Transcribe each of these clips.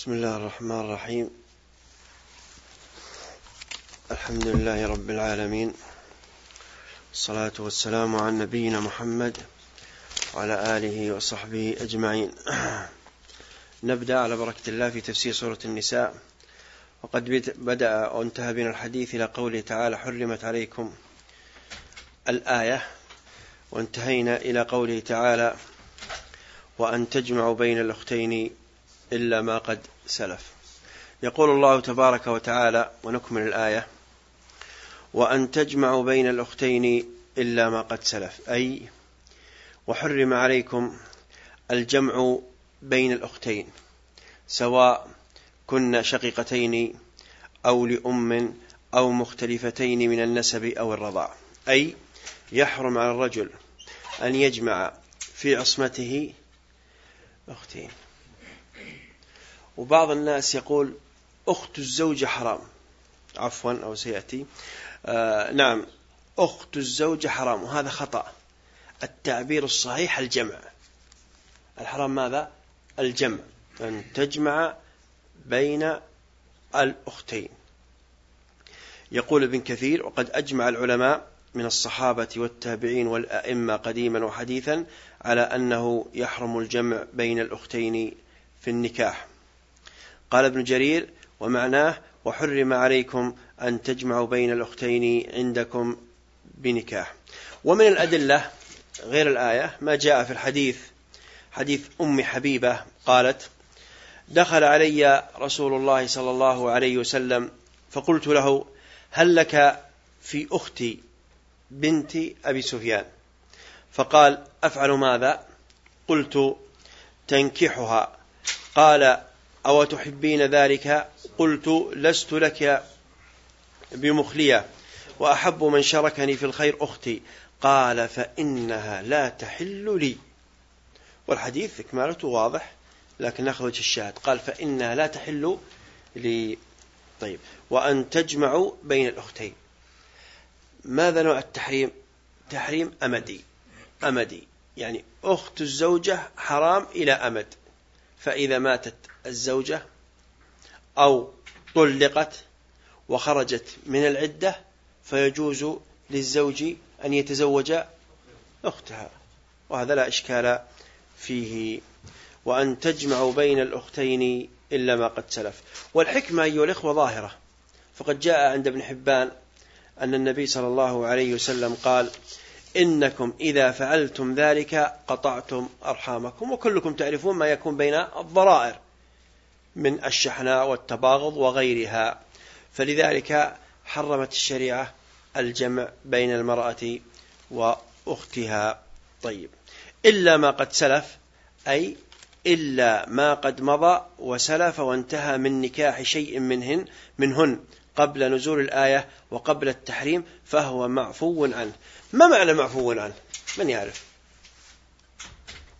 بسم الله الرحمن الرحيم. الحمد لله رب العالمين. الصلاة والسلام على نبينا محمد وعلى آله وصحبه أجمعين. نبدأ على بركة الله في تفسير سورة النساء. وقد بدأ وانتهى بنا الحديث إلى قوله تعالى حرمت عليكم الآية. وانتهينا إلى قوله تعالى وأن تجمعوا بين الأختين إلا ما قد سلف. يقول الله تبارك وتعالى ونكمل الآية وأن تجمعوا بين الأختين إلا ما قد سلف. أي وحرم عليكم الجمع بين الأختين سواء كن شقيقتين أو لأم أو مختلفتين من النسب أو الرضاع. أي يحرم على الرجل أن يجمع في عصمته أختين. وبعض الناس يقول أخت الزوجة حرام. عفوا أو سيأتي. آه نعم أخت الزوجة حرام وهذا خطأ. التعبير الصحيح الجمع. الحرام ماذا؟ الجمع. أن تجمع بين الأختين. يقول ابن كثير وقد أجمع العلماء من الصحابة والتابعين والأئمة قديما وحديثا على أنه يحرم الجمع بين الأختين في النكاح. قال ابن جرير ومعناه وحرم عليكم أن تجمعوا بين الأختين عندكم بنكاح. ومن الأدلة غير الآية ما جاء في الحديث حديث أم حبيبة قالت دخل علي رسول الله صلى الله عليه وسلم فقلت له هل لك في أختي بنت أبي سفيان؟ فقال أفعل ماذا؟ قلت تنكحها. قال أو تحبين ذلك؟ قلت لست لك بمخلية. وأحب من شركني في الخير أختي. قال فإنها لا تحل لي. والحديث إكمالته واضح لكن وجه الشاهد. قال فإنها لا تحل لي. طيب. وأن تجمعوا بين الأختين. ماذا نوع التحريم؟ تحريم أمدي. أمدي. يعني أخت الزوجة حرام إلى أمد. فإذا ماتت الزوجة أو طلقت وخرجت من العدة فيجوز للزوج أن يتزوج أختها. وهذا لا إشكال فيه. وأن تجمعوا بين الأختين إلا ما قد سلف. والحكمة أيها الإخوة ظاهرة. فقد جاء عند ابن حبان أن النبي صلى الله عليه وسلم قال إنكم إذا فعلتم ذلك قطعتم أرحامكم وكلكم تعرفون ما يكون بين الضرائر من الشحناء والتباغض وغيرها. فلذلك حرمت الشريعة الجمع بين المرأة وأختها. طيب. إلا ما قد سلف أي إلا ما قد مضى وسلف وانتهى من نكاح شيء منهن منهن. قبل نزول الآية وقبل التحريم فهو معفو عنه. ما معنى معفو عنه؟ من يعرف؟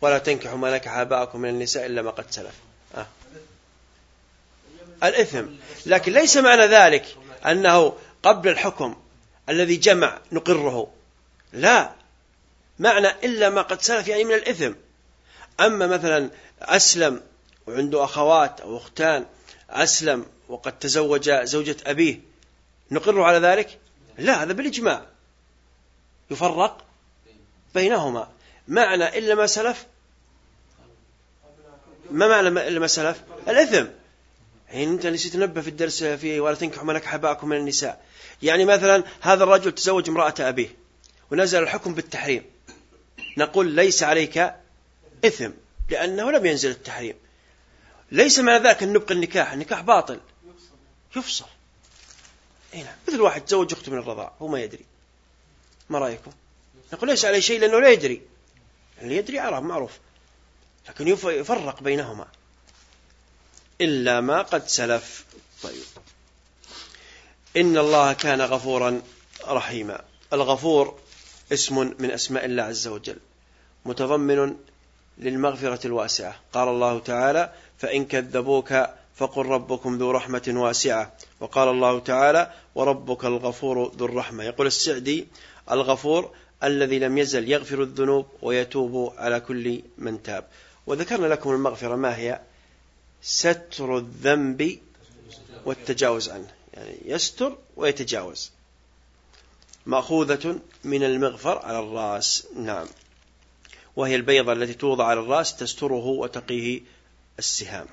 ولا تنكحوا ما نكح آباءكم من النساء إلا ما قد سلف. آه. الإثم. لكن ليس معنى ذلك أنه قبل الحكم الذي جمع نقره. لا. معنى إلا ما قد سلف يعني من الإثم. أما مثلا أسلم وعنده أخوات أو أختان أسلم وقد تزوج زوجة أبيه. نقر على ذلك؟ لا هذا بالإجماع. يفرق بينهما. معنى إلا ما سلف؟ ما معنى إلا ما سلف؟ الإثم. يعني أنت نسيت تنبه في الدرس في ولا تنكحوا من نكح أباءكم من النساء. يعني مثلا هذا الرجل تزوج امرأة أبيه ونزل الحكم بالتحريم. نقول ليس عليك إثم لأنه لم ينزل التحريم. ليس معنى ذلك أن نبقي النكاح النكاح باطل. يفصل. هنا نعم. مثل واحد تزوج أخته من الرضاع هو ما يدري. ما رأيكم؟ نقول ليس عليه شيء لأنه لا يدري. اللي يدري عرف معروف. لكن يفرق بينهما. إلا ما قد سلف. طيب. إن الله كان غفورا رحيما. الغفور اسم من أسماء الله عز وجل. متضمن للمغفرة الواسعة. قال الله تعالى فإن كذبوك فقل ربكم ذو رحمة واسعة. وقال الله تعالى وربك الغفور ذو الرحمة. يقول السعدي الغفور الذي لم يزل يغفر الذنوب ويتوب على كل من تاب. وذكرنا لكم المغفرة. ما هي؟ ستر الذنب والتجاوز عنه. يعني يستر ويتجاوز. مأخوذة من المغفر على الرأس. نعم. وهي البيضة التي توضع على الرأس تستره وتقيه السهام.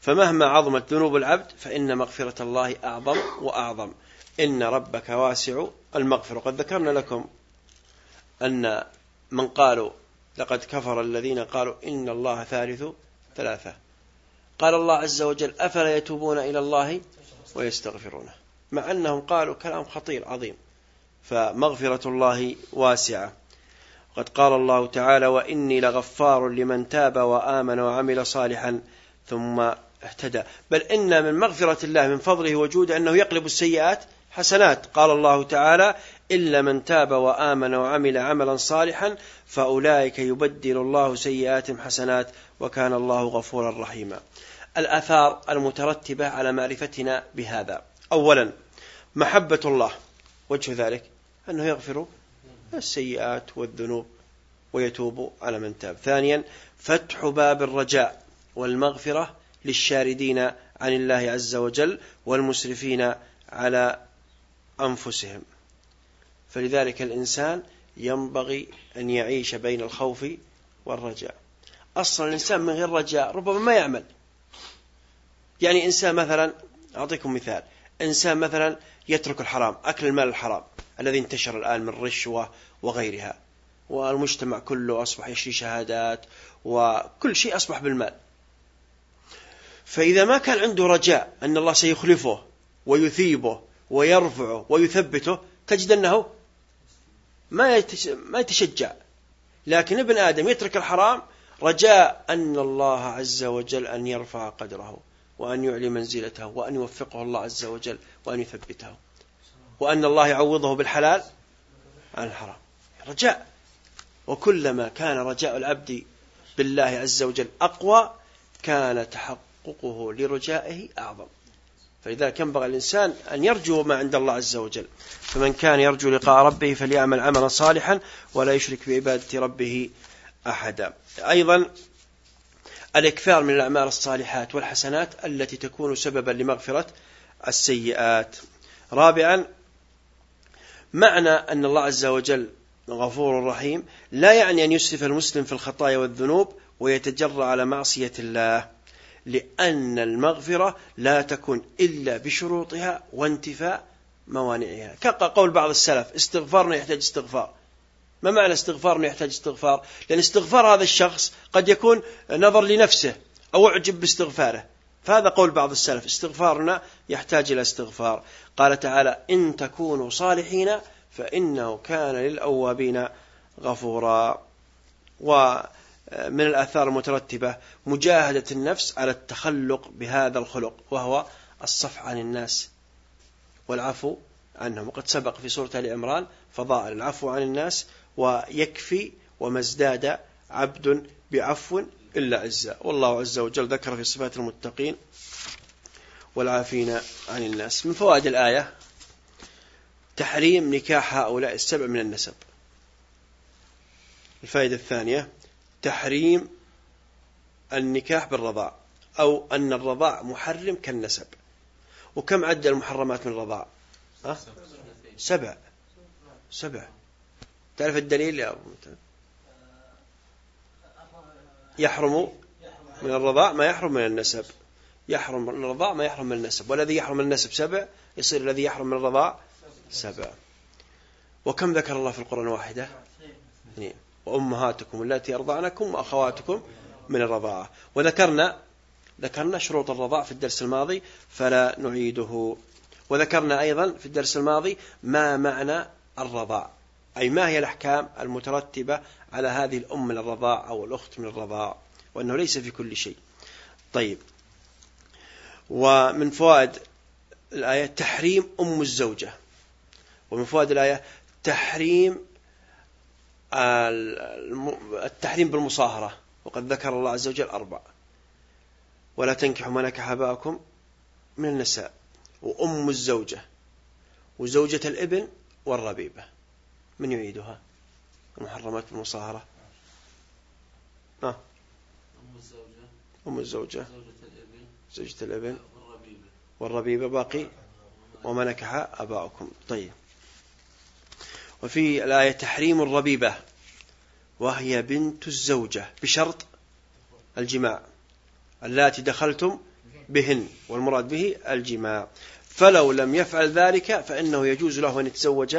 فمهما عظمت ذنوب العبد فإن مغفرة الله أعظم وأعظم. إن ربك واسع المغفرة وقد ذكرنا لكم أن من قالوا لقد كفر الذين قالوا إن الله ثالث ثلاثة. قال الله عز وجل أفلا يتوبون إلى الله ويستغفرونه. مع أنهم قالوا كلام خطير عظيم. فمغفرة الله واسعة. قد قال الله تعالى وإني لغفار لمن تاب وآمن وعمل صالحا ثم اهتدى. بل إن من مغفرة الله من فضله وجوده أنه يقلب السيئات حسنات. قال الله تعالى إلا من تاب وآمن وعمل عملا صالحا فأولئك يبدل الله سيئاتهم حسنات وكان الله غفورا رحيما. الآثار المترتبة على معرفتنا بهذا. أولا محبة الله. وجه ذلك أنه يغفر السيئات والذنوب ويتوب على من تاب. ثانيا فتح باب الرجاء والمغفرة للشاردين عن الله عز وجل والمسرفين على أنفسهم. فلذلك الإنسان ينبغي أن يعيش بين الخوف والرجاء. أصلا الإنسان من غير رجاء ربما ما يعمل. يعني إنسان مثلا أعطيكم مثال إنسان مثلا يترك الحرام أكل المال الحرام الذي انتشر الآن من رشوة وغيرها والمجتمع كله أصبح يشري شهادات وكل شيء أصبح بالمال. فإذا ما كان عنده رجاء أن الله سيخلفه ويثيبه ويرفعه ويثبته تجد أنه ما ما يتشجع. لكن ابن آدم يترك الحرام رجاء أن الله عز وجل أن يرفع قدره وأن يعلي منزلته وأن يوفقه الله عز وجل وأن يثبته. وأن الله يعوضه بالحلال عن الحرام. رجاء. وكلما كان رجاء العبد بالله عز وجل أقوى كان تحققه لرجائه أعظم. فلذلك ينبغي الإنسان أن يرجو ما عند الله عز وجل فمن كان يرجو لقاء ربه فليعمل عملا صالحا ولا يشرك بعبادة ربه أحدا. أيضا الإكثار من الأعمال الصالحات والحسنات التي تكون سببا لمغفرة السيئات. رابعا معنى أن الله عز وجل غفور رحيم لا يعني أن يسرف المسلم في الخطايا والذنوب ويتجرى على معصية الله. لأن المغفرة لا تكون إلا بشروطها وانتفاء موانعها. كقول بعض السلف استغفارنا يحتاج استغفار. ما معنى استغفار يحتاج استغفار؟ لأن استغفار هذا الشخص قد يكون نظر لنفسه أو أعجب باستغفاره. فهذا قول بعض السلف استغفارنا يحتاج إلى استغفار. قال تعالى إن تكونوا صالحين فإنه كان للأوابين غفورا. ومن الآثار المترتبة مجاهدة النفس على التخلق بهذا الخلق وهو الصفح عن الناس والعفو عنهم. وقد سبق في سورة آل عمران فضائل العفو عن الناس ويكفي وما ازداد عبد بعفو إلا عزة. والله عز وجل ذكر في صفات المتقين والعافين عن الناس. من فوائد الآية تحريم نكاح هؤلاء السبع من النسب. الفائدة الثانية تحريم النكاح بالرضاع أو أن الرضاع محرم كالنسب. وكم عد المحرمات من الرضاع أه؟ سبع. سبع. تعرف الدليل يا أبو يحرم من الرضاع ما يحرم من النسب. يحرم من الرضاع ما يحرم من النسب. والذي يحرم من النسب سبع يصير الذي يحرم من الرضاع سبع. وكم ذكر الله في القرآن واحدة؟ اثنين. وأمهاتكم التي أرضعنكم وأخواتكم من الرضاعة. وذكرنا ذكرنا شروط الرضاع في الدرس الماضي فلا نعيده. وذكرنا أيضا في الدرس الماضي ما معنى الرضاع أي ما هي الأحكام المترتبة على هذه الأم من الرضاع أو الأخت من الرضاع وأنه ليس في كل شيء. طيب. ومن فوائد الآية تحريم أم الزوجة. ومن فوائد الآية تحريم التحريم بالمصاهرة وقد ذكر الله عز وجل أربع. ولا تنكحوا ما نكح آباءكم من النساء وأم الزوجة وزوجة الإبن والربيبة. من يعيدها؟ المحرمات بالمصاهرة. آه. أم الزوجة. أم الزوجة. زوجة الإبن. والربيبة باقي. وما نكح أباؤكم. طيب. وفي الآية تحريم الربيبة وهي بنت الزوجة بشرط الجماع. اللاتي دخلتم بهن والمراد به الجماع. فلو لم يفعل ذلك فإنه يجوز له أن يتزوج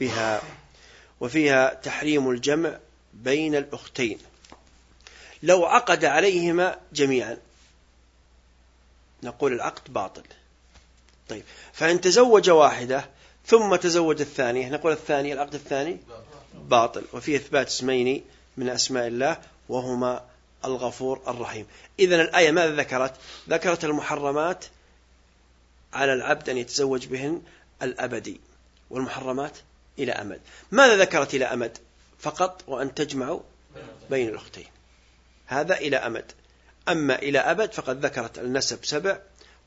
بها. وفيها تحريم الجمع بين الأختين. لو عقد عليهما جميعا. نقول العقد باطل. طيب فإن تزوج واحدة ثم تزوج الثانية نقول الثاني العقد الثاني؟ باطل. وفيه إثبات اسمين من أسماء الله وهما الغفور الرحيم. إذا الآية ماذا ذكرت؟ ذكرت المحرمات على العبد أن يتزوج بهن الأبدي والمحرمات إلى أمد. ماذا ذكرت إلى أمد؟ فقط وأن تجمعوا بين الأختين. هذا إلى أمد. أما إلى أبد فقد ذكرت النسب سبع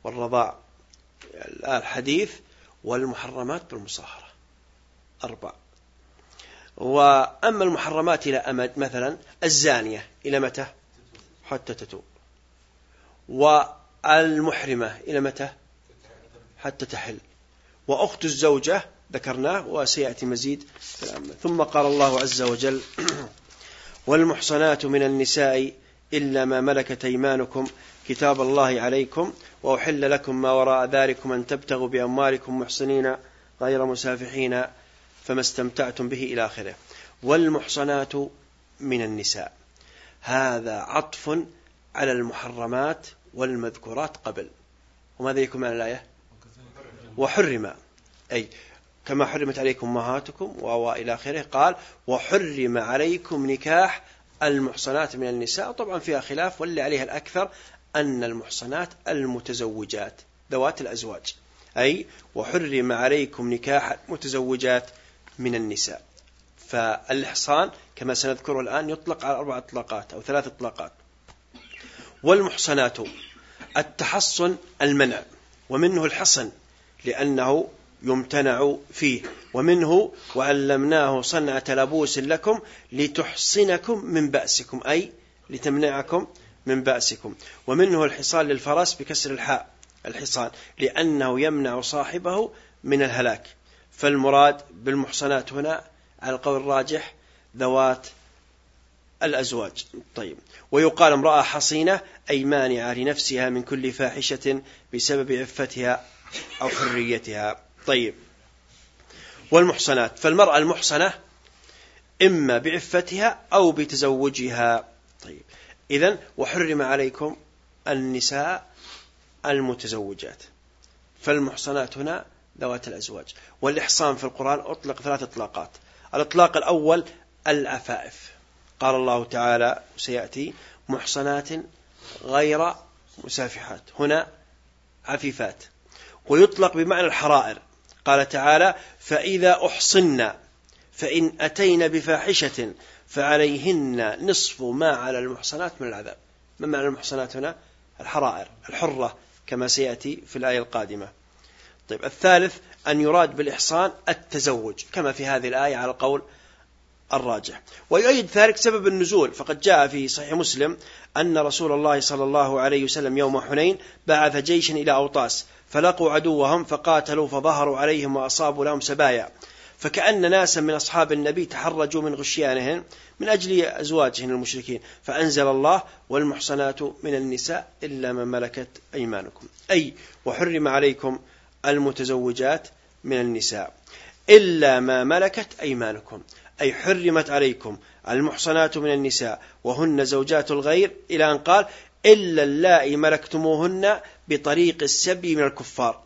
والرضاع الحديث والمحرمات بالمصاهرة. أربع وأما المحرمات إلى أمد مثلا الزانية إلى متى؟ حتى تتوب. والمحرمة إلى متى؟ حتى تحل. وأخت الزوجة ذكرناه وسيأتي مزيد ثم قال الله عز وجل والمحصنات من النساء إلا ما ملكت أيمانكم كتاب الله عليكم وأحل لكم ما وراء ذلكم أن تبتغوا بأموالكم محصنين غير مسافحين فما استمتعتم به إلى آخره. والمحصنات من النساء. هذا عطف على المحرمات والمذكورات قبل. وماذا يكون معنى الآية؟ وحرم. أي كما حرمت عليكم أمهاتكم وإلى آخره قال وحرم عليكم نكاح المحصنات من النساء. طبعا فيها خلاف واللي عليها الأكثر أن المحصنات المتزوجات ذوات الأزواج. أي وحرم عليكم نكاح المتزوجات من النساء. فالإحصان كما سنذكره الآن يطلق على أربع إطلاقات أو ثلاث إطلاقات. والمحصنات التحصن المنع ومنه الحصن لأنه يمتنع فيه. ومنه وعلمناه صنعة لبوس لكم لتحصنكم من بأسكم أي لتمنعكم من بأسكم. ومنه الحصان للفرس بكسر الحاء الحصان لأنه يمنع صاحبه من الهلاك. فالمراد بالمحصنات هنا على القول الراجح ذوات الأزواج. طيب. ويقال امرأة حصينة أي مانعة لنفسها من كل فاحشة بسبب عفتها أو حريتها. طيب. والمحصنات. فالمرأة المحصنة إما بعفتها أو بتزوجها. طيب. إذا وحرم عليكم النساء المتزوجات. فالمحصنات هنا ذوات الأزواج. والإحصان في القرآن أطلق ثلاث إطلاقات. الإطلاق الأول العفائف قال الله تعالى سيأتي محصنات غير مسافحات. هنا عفيفات. ويطلق بمعنى الحرائر. قال تعالى فإذا أحصنا فإن أتين بفاحشة فعليهن نصف ما على المحصنات من العذاب. ما معنى المحصنات هنا؟ الحرائر الحرة كما سيأتي في الآية القادمة. طيب الثالث أن يراد بالإحصان التزوج كما في هذه الآية على القول الراجح. ويؤيد ذلك سبب النزول فقد جاء في صحيح مسلم أن رسول الله صلى الله عليه وسلم يوم حنين بعث جيشا إلى أوطاس فلقوا عدوهم فقاتلوا فظهروا عليهم وأصابوا لهم سبايا. فكأن ناسا من أصحاب النبي تحرجوا من غشيانهن من أجل أزواجهن المشركين. فأنزل الله والمحصنات من النساء إلا من ملكت أيمانكم. أي وحرم عليكم المتزوجات من النساء إلا ما ملكت أيمانكم. أي حرمت عليكم المحصنات من النساء وهن زوجات الغير إلى أن قال إلا اللائي ملكتموهن بطريق السبي من الكفار.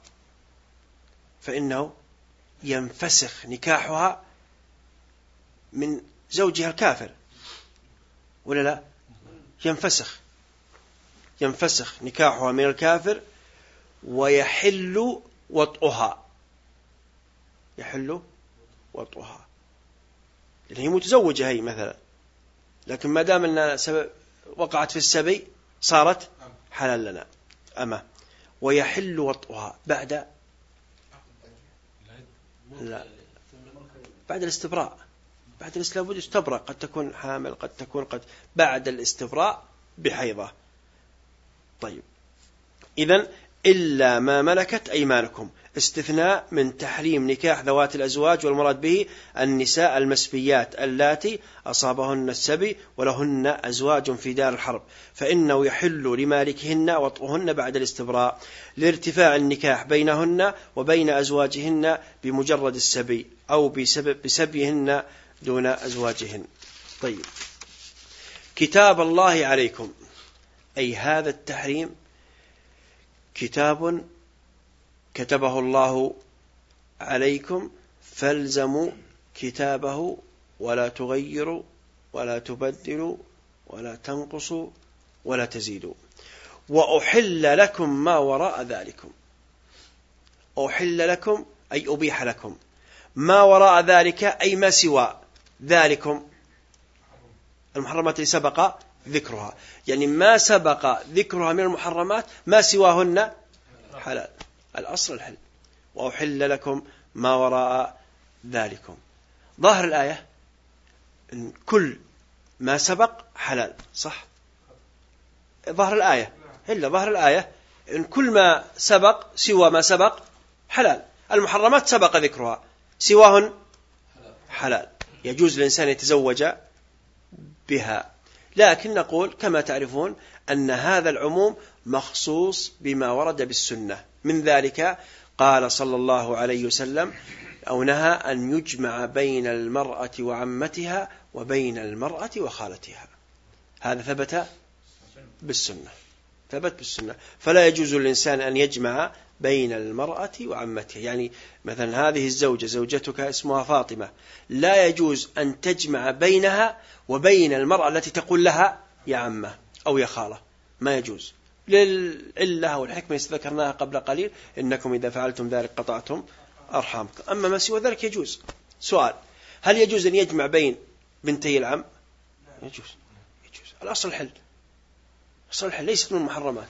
فإنه ينفسخ نكاحها من زوجها الكافر. ولا لا؟ ينفسخ. ينفسخ نكاحها من الكافر ويحل وطئها. يحل وطئها. لأن هي متزوجة هي مثلا. لكن ما دام أنها وقعت في السبي صارت حلال لنا. أما ويحل وطئها بعد لا. بعد الاستبراء. بعد الاستبراء يستبرأ قد تكون حامل قد تكون قد بعد الاستبراء بحيضة. طيب. إذا إلا ما ملكت أيمانكم. استثناء من تحريم نكاح ذوات الأزواج والمراد به النساء المسبيات اللاتي أصابهن السبي ولهن أزواج في دار الحرب. فإنه يحل لمالكهن وطئهن بعد الاستبراء لارتفاع النكاح بينهن وبين أزواجهن بمجرد السبي أو بسبب بسبيهن دون أزواجهن. طيب. كتاب الله عليكم. أي هذا التحريم كتاب كتبه الله عليكم فالزموا كتابه ولا تغيروا ولا تبدلوا ولا تنقصوا ولا تزيدوا. وأحل لكم ما وراء ذلكم. أحل لكم أي أبيح لكم. ما وراء ذلك أي ما سوى ذلكم. المحرمات اللي سبق ذكرها. يعني ما سبق ذكرها من المحرمات ما سواهن حلال. الأصل الحل. وأحل لكم ما وراء ذلكم. ظاهر الآية إن كل ما سبق حلال صح؟ ظاهر الآية. إلا ظاهر الآية إن كل ما سبق سوى ما سبق حلال. المحرمات سبق ذكرها. سواهن حلال. يجوز للإنسان يتزوج بها. لكن نقول كما تعرفون أن هذا العموم مخصوص بما ورد بالسنة. من ذلك قال صلى الله عليه وسلم أو نهى أن يجمع بين المرأة وعمتها وبين المرأة وخالتها. هذا ثبت بالسنة. ثبت بالسنة. فلا يجوز للإنسان أن يجمع بين المرأة وعمتها. يعني مثلا هذه الزوجة زوجتك اسمها فاطمة لا يجوز أن تجمع بينها وبين المرأة التي تقول لها يا عمة أو يا خالة. ما يجوز. للعلة والحكمة ذكرناها قبل قليل إنكم إذا فعلتم ذلك قطعتم أرحامكم. أما ما سوى ذلك يجوز. سؤال هل يجوز أن يجمع بين بنتي العم؟ يجوز. يجوز. الأصل الحل أصل الحل ليست من المحرمات.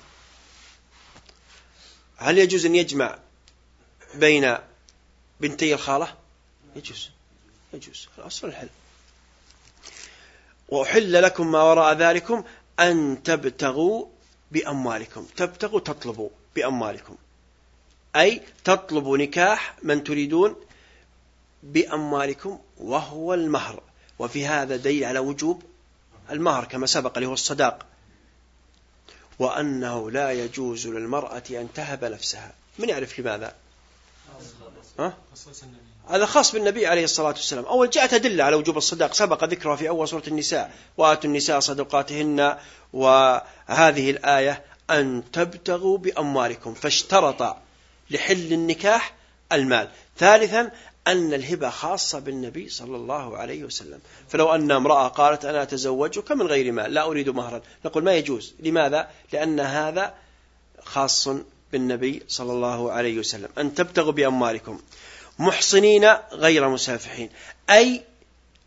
هل يجوز أن يجمع بين بنتي الخالة؟ يجوز. يجوز. الأصل الحل. وأحل لكم ما وراء ذلكم أن تبتغوا بأموالكم. تبتغوا تطلبوا بأموالكم. أي تطلبوا نكاح من تريدون بأموالكم وهو المهر. وفي هذا دليل على وجوب المهر كما سبق هو الصداق. وأنه لا يجوز للمرأة أن تهب نفسها. من يعرف لماذا؟ ها؟ هذا خاص بالنبي عليه الصلاة والسلام. أول جاءت أدلة على وجوب الصداق. سبق ذكرها في أول سورة النساء. وآتوا النساء صدقاتهن وهذه الآية أن تبتغوا بأموالكم فاشترط لحل النكاح المال. ثالثا أن الهبة خاصة بالنبي صلى الله عليه وسلم. فلو أن امرأة قالت أنا أتزوجك من غير مال لا أريد مهرا نقول ما يجوز. لماذا؟ لأن هذا خاص بالنبي صلى الله عليه وسلم. أن تبتغوا بأموالكم. محصنين غير مسافحين. أي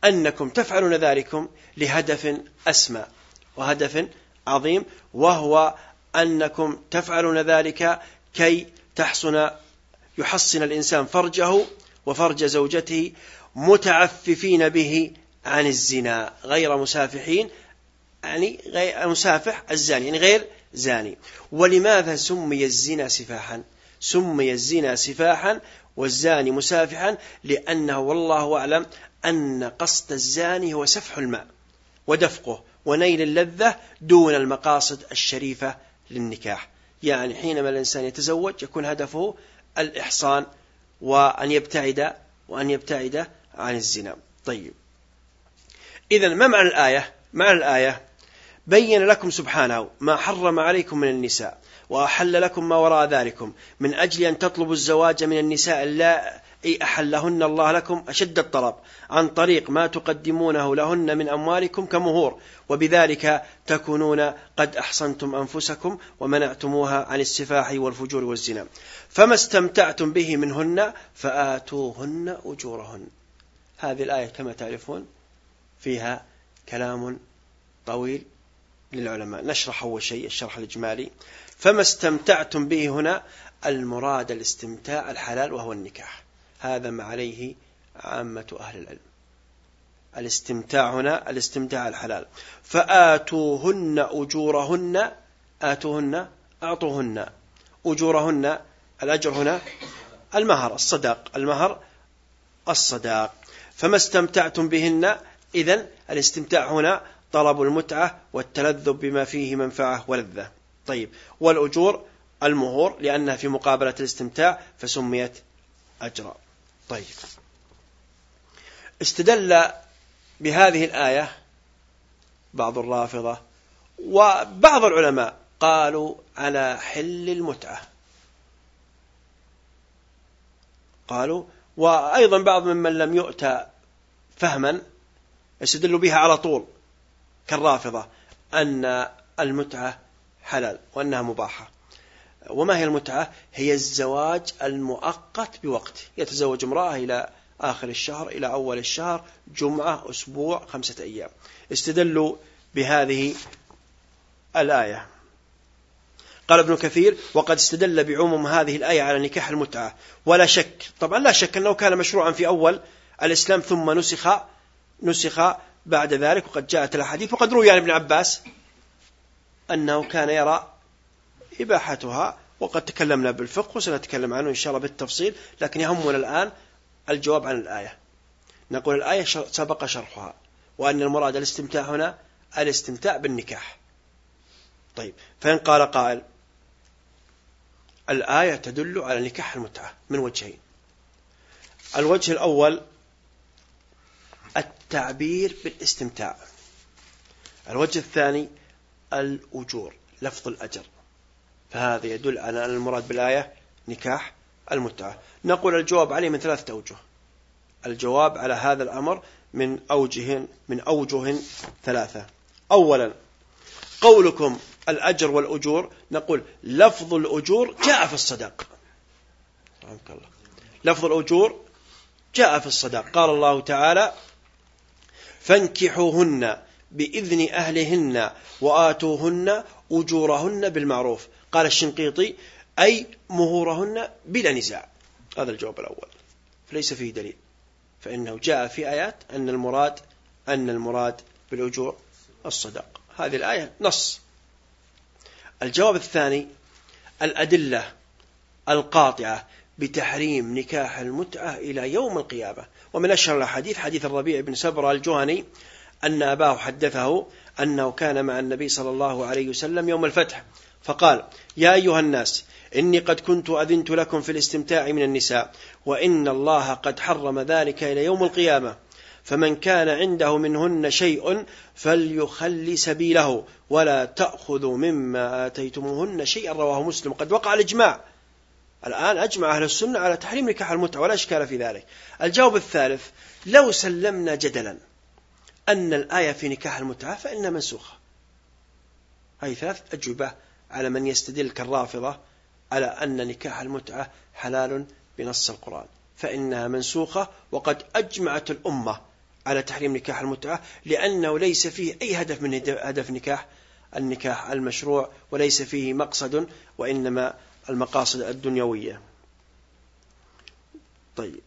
أنكم تفعلون ذلكم لهدف أسمى وهدف عظيم وهو أنكم تفعلون ذلك كي تحصن يحصن الإنسان فرجه وفرج زوجته متعففين به عن الزنا غير مسافحين يعني غير مسافح الزاني يعني غير زاني. ولماذا سمي الزنا سفاحا؟ سمي الزنا سفاحا والزاني مسافحا لأنه والله أعلم أن قصد الزاني هو سفح الماء ودفقه ونيل اللذة دون المقاصد الشريفة للنكاح. يعني حينما الإنسان يتزوج يكون هدفه الإحصان وأن يبتعد وأن يبتعد عن الزنا. طيب. إذا ما معنى الآية؟ معنى الآية بين لكم سبحانه ما حرم عليكم من النساء وأحل لكم ما وراء ذلكم من أجل أن تطلبوا الزواج من النساء أحلهن الله لكم أشد الطلب عن طريق ما تقدمونه لهن من أموالكم كمهور وبذلك تكونون قد أحصنتم أنفسكم ومنعتموها عن السفاح والفجور والزنا فما استمتعتم به منهن فآتوهن أجورهن هذه الآية كما تعرفون فيها كلام طويل للعلماء نشرح أول شيء الشرح الإجمالي فما استمتعتم به هنا المراد الاستمتاع الحلال وهو النكاح هذا ما عليه عامة أهل العلم. الاستمتاع هنا الاستمتاع الحلال. فآتوهن أجورهن آتوهن أعطوهن. أجورهن الأجر هنا المهر الصداق. المهر الصداق. فما استمتعتم بهن؟ إذن الاستمتاع هنا طلب المتعة والتلذذ بما فيه منفعة ولذة. طيب والأجور المهور لأنها في مقابلة الاستمتاع فسميت أجرا. طيب. استدل بهذه الآية بعض الرافضة وبعض العلماء قالوا على حل المتعة. قالوا وأيضا بعض ممن لم يؤتى فهما يستدل بها على طول كالرافضة أن المتعة حلال وأنها مباحة. وما هي المتعة؟ هي الزواج المؤقت بوقت يتزوج امرأة إلى آخر الشهر إلى أول الشهر جمعة أسبوع خمسة أيام. استدلوا بهذه الآية. قال ابن كثير وقد استدل بعموم هذه الآية على نكاح المتعة. ولا شك طبعا لا شك أنه كان مشروعا في أول الإسلام ثم نسخ نسخ بعد ذلك وقد جاءت الأحاديث. وقد روي عن ابن عباس أنه كان يرى إباحتها وقد تكلمنا بالفقه وسنتكلم عنه إن شاء الله بالتفصيل لكن يهمنا الآن الجواب عن الآية. نقول الآية سبق شرحها وأن المراد الاستمتاع هنا الاستمتاع بالنكاح. طيب فإن قال قائل الآية تدل على نكاح المتعة من وجهين. الوجه الأول التعبير بالاستمتاع. الوجه الثاني الأجور لفظ الأجر. فهذا يدل على أن المراد بالآية نكاح المتعة. نقول الجواب عليه من ثلاثة أوجه الجواب على هذا الأمر من أوجه من أوجه ثلاثة. أولا قولكم الأجر والأجور. نقول لفظ الأجور جاء في الصدق. لفظ الأجور جاء في الصدق. قال الله تعالى فانكحوهن بإذن أهلهن وآتوهن أجورهن بالمعروف. قال الشنقيطي أي مهورهن بلا نزاع. هذا الجواب الأول. فليس فيه دليل. فإنه جاء في آيات أن المراد أن المراد بالأجور الصدق. هذه الآية نص. الجواب الثاني الأدلة القاطعة بتحريم نكاح المتعة إلى يوم القيامة. ومن أشهر الحديث حديث الربيع بن سبرة الجهني أن أباه حدثه أنه كان مع النبي صلى الله عليه وسلم يوم الفتح. فقال يا أيها الناس إني قد كنت أذنت لكم في الاستمتاع من النساء وإن الله قد حرم ذلك إلى يوم القيامة. فمن كان عنده منهن شيء فليخل سبيله ولا تأخذوا مما آتيتموهن شيئا رواه مسلم. قد وقع الإجماع. الآن أجمع أهل السنة على تحريم نكاح المتعة ولا إشكال في ذلك. الجواب الثالث لو سلمنا جدلا أن الآية في نكاح المتعة فإنها منسوخة. هذه ثلاث أجوبة على من يستدل كالرافضة على أن نكاح المتعة حلال بنص القرآن فإنها منسوخة وقد أجمعت الأمة على تحريم نكاح المتعة لأنه ليس فيه أي هدف من هدف نكاح النكاح المشروع وليس فيه مقصد وإنما المقاصد الدنيوية. طيب.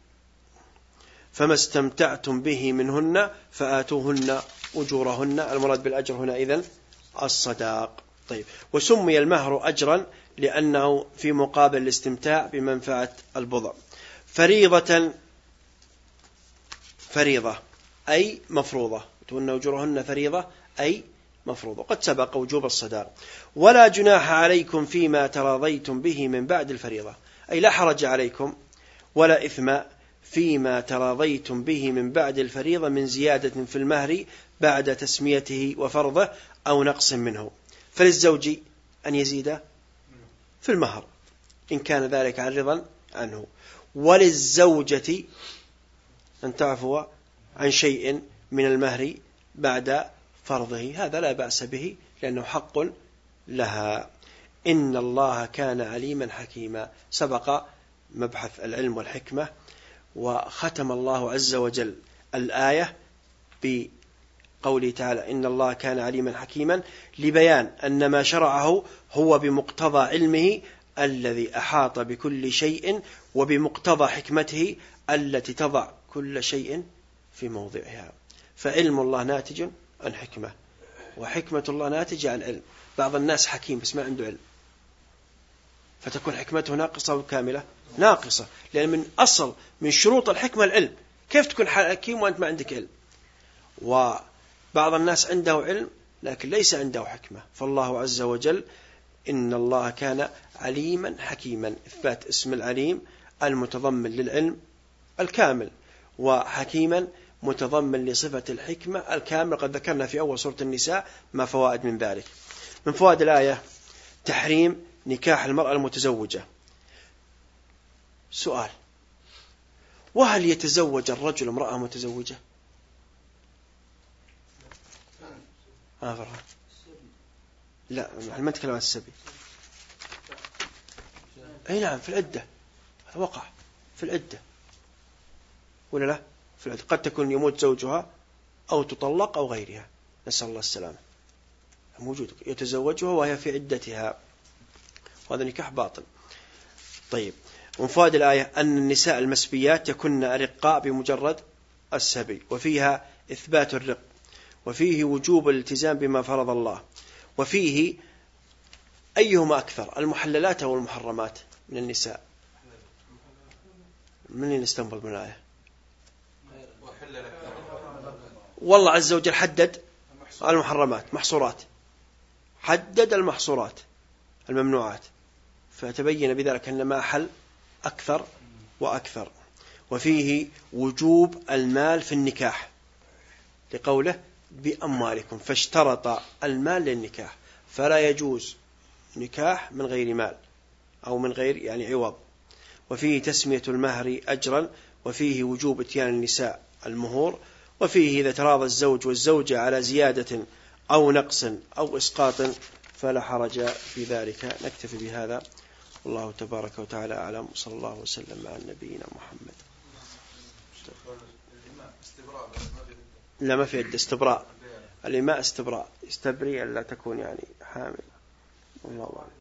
فما استمتعتم به منهن فآتوهن أجورهن المراد بالأجر هنا إذن الصداق. طيب. وسمي المهر أجرا لأنه في مقابل الاستمتاع بمنفعة البضع. فريضة فريضة أي مفروضة. وأن أجورهن فريضة أي مفروضة. قد سبق وجوب الصداق. ولا جناح عليكم فيما تراضيتم به من بعد الفريضة. أي لا حرج عليكم ولا إثم فيما تراضيتم به من بعد الفريضة من زيادة في المهر بعد تسميته وفرضه أو نقص منه. فللزوج أن يزيد في المهر إن كان ذلك عن رضا عنه. وللزوجة أن تعفو عن شيء من المهر بعد فرضه. هذا لا بأس به لأنه حق لها. إن الله كان عليما حكيما. سبق مبحث العلم والحكمة وختم الله عز وجل الآية بقوله تعالى إن الله كان عليما حكيما لبيان أن ما شرعه هو بمقتضى علمه الذي أحاط بكل شيء وبمقتضى حكمته التي تضع كل شيء في موضعها. فعلم الله ناتج عن حكمة وحكمة الله ناتجة عن علم. بعض الناس حكيم بس ما عنده علم. فتكون حكمته ناقصة أو كاملة ناقصة لأن من أصل من شروط الحكمة العلم. كيف تكون حكيم وأنت ما عندك علم؟ وبعض الناس عنده علم لكن ليس عنده حكمة. فالله عز وجل إن الله كان عليما حكيما. إثبات اسم العليم المتضمن للعلم الكامل وحكيما متضمن لصفة الحكمة الكامل. قد ذكرنا في أول سورة النساء ما فوائد من ذلك. من فوائد الآية تحريم نكاح المرأة المتزوجة. سؤال وهل يتزوج الرجل امرأة متزوجة؟ ما فرح لا ما نتكلم عن السبي. أي نعم في العدة. وقع. في العدة. ولا لا؟ في العدة. قد تكون يموت زوجها أو تطلق أو غيرها. نسأل الله السلامة. موجود يتزوجها وهي في عدتها. وهذا نكاح باطل. طيب. ومن فوائد الآية أن النساء المسبيات يكن أرقاء بمجرد السبي. وفيها إثبات الرق. وفيه وجوب الالتزام بما فرض الله. وفيه أيهما أكثر المحللات أو المحرمات من النساء؟ من اللي نستنبط من الآية؟ والله عز وجل حدد المحرمات محصورات. حدد المحصورات الممنوعات. فتبين بذلك أن ما حل أكثر وأكثر. وفيه وجوب المال في النكاح لقوله بأموالكم فاشترط المال للنكاح فلا يجوز نكاح من غير مال أو من غير يعني عوض. وفيه تسمية المهر أجرا وفيه وجوب إتيان النساء المهور وفيه إذا تراضى الزوج والزوجة على زيادة أو نقص أو إسقاط فلا حرج في ذلك. نكتفي بهذا. والله تبارك وتعالى أعلم. صلى الله وسلم على نبينا محمد. لا ما في استبراء. الإماء استبراء. يستبري ألا تكون يعني حامل. والله أعلم.